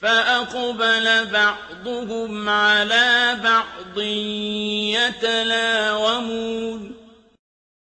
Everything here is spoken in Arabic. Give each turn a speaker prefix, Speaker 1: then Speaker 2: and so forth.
Speaker 1: فَأَقْبَلَ بَعْضُهُمْ عَلَىٰ بَعْضٍ يَتَلَاوَمُونَ.